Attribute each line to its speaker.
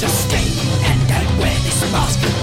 Speaker 1: sustain, and I wear this mask.